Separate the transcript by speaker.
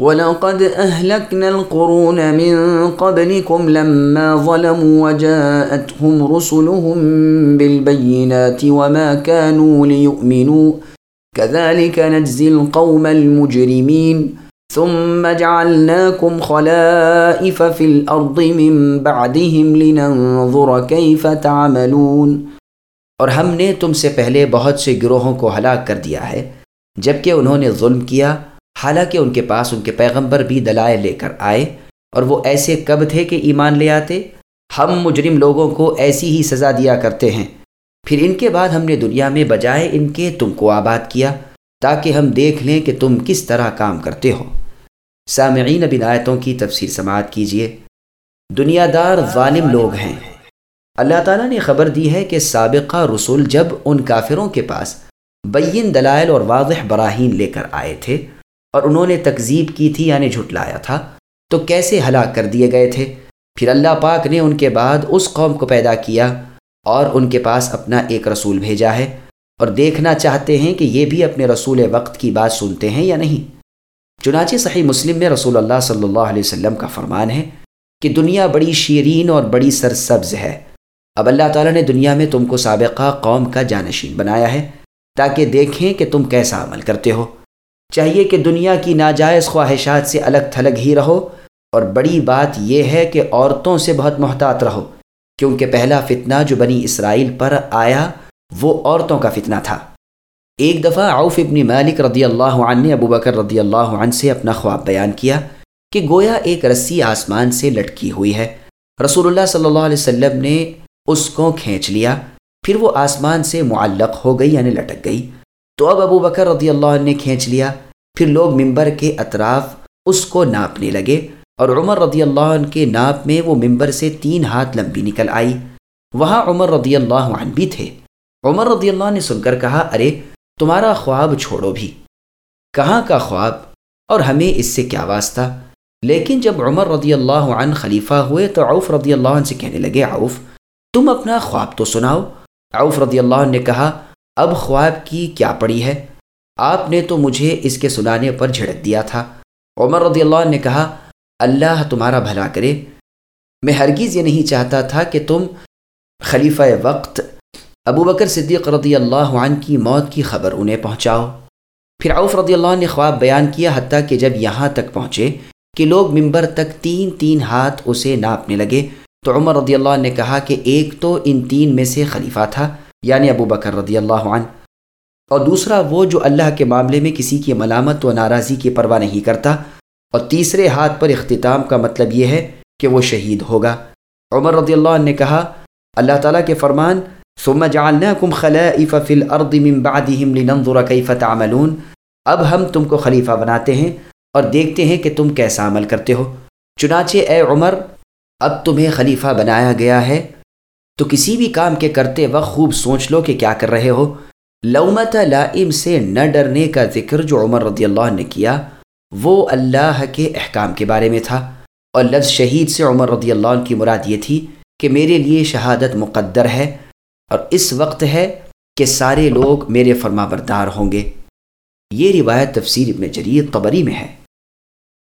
Speaker 1: وَلَقَدْ أَهْلَكْنَا الْقُرُونَ مِنْ قَبْلِكُمْ لَمَّا ظَلَمُوا وَجَاءَتْهُمْ رُسُلُهُمْ بِالْبَيِّنَاتِ وَمَا كَانُوا لِيُؤْمِنُوا. كَذَلِكَ نَجْزِي الْقَوْمَ الْمُجْرِمِينَ. ثُمَّ جَعَلْنَاكُمْ خَلَائِفَ فِي الْأَرْضِ مِنْ بَعْدِهِمْ لِنَنْظُرَ كَيْفَ تَعْمَلُونَ.
Speaker 2: اور ہم نے تم سے پہلے بہت سے گروہوں کو ہلاک کر دیا ہے جبکہ انہوں نے ظلم کیا حالانکہ ان کے پاس ان کے پیغمبر بھی دلائے لے کر آئے اور وہ ایسے کب تھے کہ ایمان لے آتے؟ ہم مجرم لوگوں کو ایسی ہی سزا دیا کرتے ہیں۔ پھر ان کے بعد ہم نے دنیا میں بجائے ان کے تم کو آباد کیا تاکہ ہم دیکھ لیں کہ تم کس طرح کام کرتے ہو۔ سامعین بن آیتوں کی تفسیر سماعت کیجیے دنیا دار ظالم لوگ ہیں۔ اللہ تعالیٰ نے خبر دی ہے کہ سابقہ رسول جب ان کافروں کے پاس بین دلائل اور واضح براہین لے کر آئے تھے اور انہوں نے تکذیب کی تھی یعنی جھٹلایا تھا۔ تو کیسے ہلاک کر دیے گئے تھے؟ پھر اللہ پاک نے ان کے بعد اس قوم کو پیدا کیا اور ان کے پاس اپنا ایک رسول بھیجا ہے۔ اور دیکھنا چاہتے ہیں کہ یہ بھی اپنے رسول وقت کی بات سنتے ہیں یا نہیں۔ چنانچہ صحیح مسلم میں رسول اللہ صلی اللہ علیہ وسلم کا فرمان ہے کہ دنیا بڑی شیرین اور بڑی سرسبز ہے۔ اب اللہ تعالیٰ نے دنیا میں تم کو سابقہ قوم کا جانشین بنایا ہے تاکہ دیکھیں کہ تم کیسا عمل کرتے ہو۔ چاہیے کہ دنیا کی ناجائز خواہشات سے الگ تھلگ ہی رہو اور بڑی بات یہ ہے کہ عورتوں سے بہت محتاط رہو، کیونکہ پہلا فتنہ جو بنی اسرائیل پر آیا وہ عورتوں کا فتنہ تھا۔ ایک دفعہ عوف ابن مالک رضی اللہ عنہ نے ابو بکر رضی اللہ عنہ سے اپنا خواب بیان کیا کہ گویا ایک رسی آسمان سے لٹکی ہوئی ہے۔ رسول اللہ صلی اللہ علیہ وسلم نے اس کو کھینچ لیا، پھر وہ آسمان سے معلق ہو گئی یعنی لٹک گئی۔ تو اب ابو بکر رضی اللہ عنہ نے کھینچ لیا۔ پھر لوگ ممبر کے اطراف اس کو ناپنے لگے اور عمر رضی اللہ عنہ کے ناپ میں وہ ممبر سے تین ہاتھ لمبی نکل آئی۔ وہاں عمر رضی اللہ عنہ بھی تھے۔ عمر رضی اللہ نے سن کر کہا، ارے، تمہارا خواب چھوڑو بھی۔ کہاں کا خواب؟ اور ہمیں اس سے کیا واسطہ؟ لیکن جب عمر رضی اللہ عنہ خلیفہ ہوئے تو عوف رضی اللہ عنہ سے کہنے لگے، عوف، تم اپنا خواب تو سناؤ۔ عوف رضی اللہ عنہ نے کہا اب خواب کی کیا پڑی ہے؟ آپ نے تو مجھے اس کے سنانے پر جھڑک دیا تھا۔ عمر رضی اللہ عنہ نے کہا، اللہ تمہارا بھلا کرے۔ میں ہرگز یہ نہیں چاہتا تھا کہ تم خلیفہ وقت ابو بکر صدیق رضی اللہ عنہ کی موت کی خبر انہیں پہنچاؤ۔ پھر عوف رضی اللہ عنہ نے خواب بیان کیا حتیٰ کہ جب یہاں تک پہنچے کہ لوگ ممبر تک تین تین ہاتھ اسے ناپنے لگے تو عمر رضی اللہ عنہ نے کہا کہ ایک تو ان تین میں سے خلیفہ تھا۔ یعنی ابو بکر رضی اللہ عنہ۔ اور دوسرا، وہ جو اللہ کے معاملے میں کسی کی ملامت و ناراضی کی پرواہ نہیں کرتا۔ اور تیسرے ہاتھ پر اختتام کا مطلب یہ ہے کہ وہ شہید ہوگا۔ عمر رضی اللہ عنہ نے کہا، اللہ تعالیٰ کے فرمان، ثم جعلناکم خلائف فی الارض من بعدهم لننظر کیف تعملون۔ اب ہم تم کو خلیفہ بناتے ہیں اور دیکھتے ہیں کہ تم کیسا عمل کرتے ہو۔ چنانچہ، اے عمر، اب تمہیں خلیفہ بنایا گیا ہے۔ تو کسی بھی کام کے کرتے وقت خوب سوچ لو کہ کیا کر رہے ہو۔ لومت لائم سے نہ ڈرنے کا ذکر جو عمر رضی اللہ نے کیا، وہ اللہ کے احکام کے بارے میں تھا۔ اور لفظ شہید سے عمر رضی اللہ عنہ کی مراد یہ تھی کہ میرے لیے شہادت مقدر ہے اور اس وقت ہے کہ سارے لوگ میرے فرما بردار ہوں گے۔ یہ روایت تفسیر ابن جریر قبری میں ہے۔